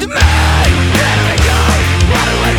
to me. Let go.